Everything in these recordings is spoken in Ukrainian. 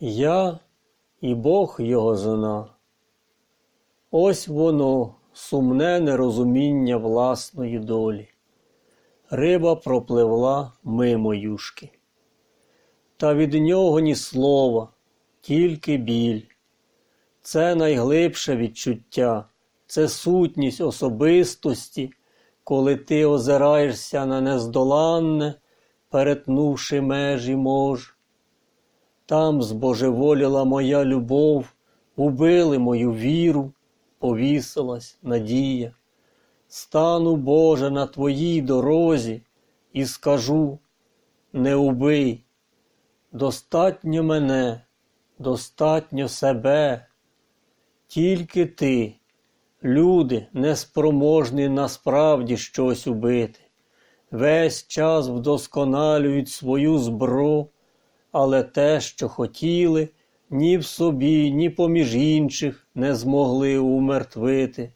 Я і Бог його зна. Ось воно, сумне нерозуміння власної долі. Риба пропливла мимо юшки. Та від нього ні слова, тільки біль. Це найглибше відчуття, це сутність особистості, коли ти озираєшся на нездоланне, перетнувши межі мож. Там збожеволіла моя любов, убили мою віру, повісилась надія. Стану, Боже, на твоїй дорозі і скажу: не убий, достатньо мене, достатньо себе, тільки ти, люди, неспроможні насправді щось убити, весь час вдосконалюють свою зброю але те, що хотіли, ні в собі, ні поміж інших не змогли умертвити.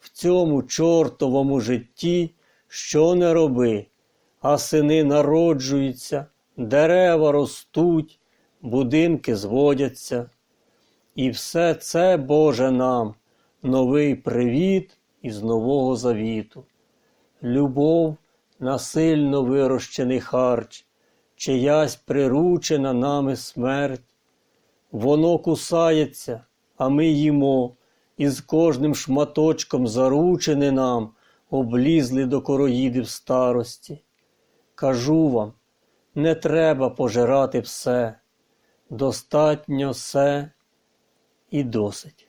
В цьому чортовому житті що не роби, а сини народжуються, дерева ростуть, будинки зводяться. І все це, Боже нам, новий привіт із Нового Завіту. Любов, насильно вирощений харч, чиясь приручена нами смерть. Воно кусається, а ми їмо, і з кожним шматочком заручене нам, облізли до короїдів старості. Кажу вам, не треба пожирати все, достатньо все і досить.